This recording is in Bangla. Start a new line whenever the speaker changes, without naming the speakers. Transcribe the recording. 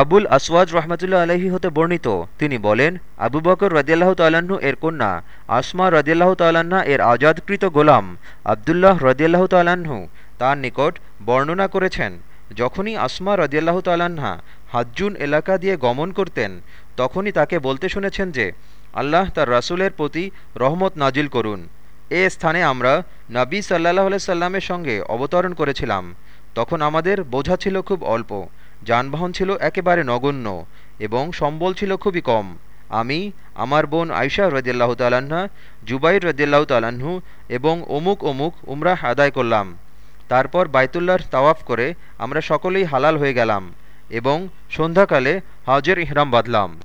আবুল আসওয়াজ রহমতুল্লা আলহী হতে বর্ণিত। তিনি বলেন, আবু বকর রদিয়াল্লাহ তাল্লাহ্ন এর কন্যা, আসমা রদিয়াল্লাহ তাল্লাহ্না এর আজাদকৃত গোলাম, আবদুল্লাহ রদিয়াল্লাহ তাল্লাহ্ন তার নিকট বর্ণনা করেছেন, যখনই আসমা রদিয়াল্লাহ তাল্লাহা হাজ্জুন এলাকা দিয়ে গমন করতেন, তখনই তাকে বলতে শুনেছেন যে, আল্লাহ তার রাসুলের প্রতি রহমত নাজিল করুন। এ স্থানে আমরা নবী সাল্লাহ সাল্লামের সঙ্গে অবতরণ করেছিলাম। তখন আমাদের বোঝা ছিল খুব অল্প। যানবাহন ছিল একেবারে নগণ্য এবং সম্বল ছিল খুবই কম। আমি, আমার বোন আয়সা রদিল্লাহ তালাহা জুবাইর রদিল্লাহ তালাহু এবং অমুক অমুক উমরাহ আদায় করলাম। তারপর বাইতুল্লাহর তাওয়াফ করে আমরা সকলেই হালাল হয়ে গেলাম এবং সন্ধ্যাকালে হজের ইহরাম বাঁধলাম।